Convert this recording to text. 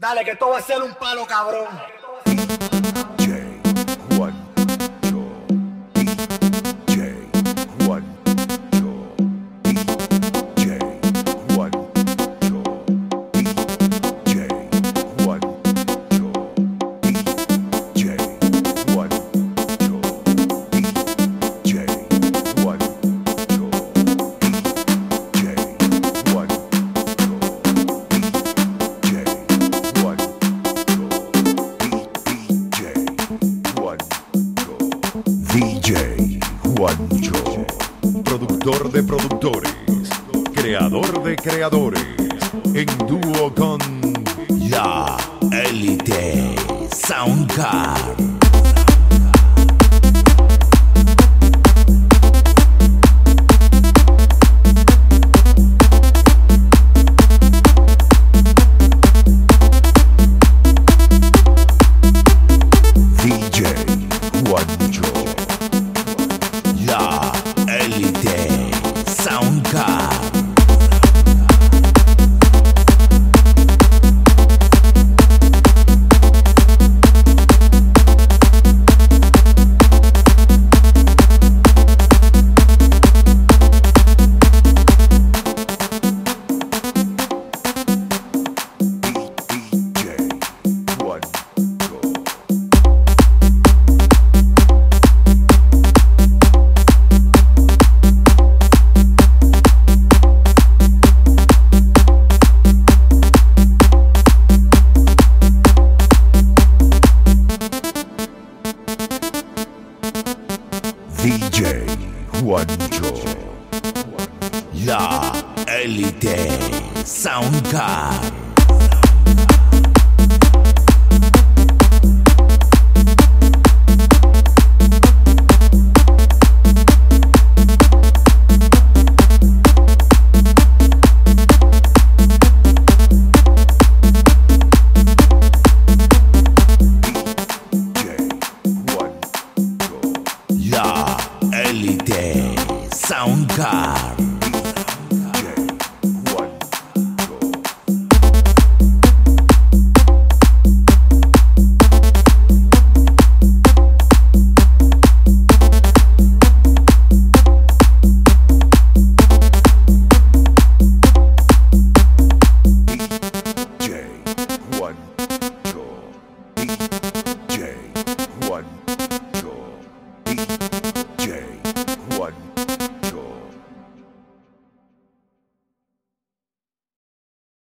Dale, que esto va a ser un palo, cabrón. Productor de productores, creador de creadores, en dúo con La Elite Soundcar. DJ Juancho. La Elite Soundcard. Car. One, two, three.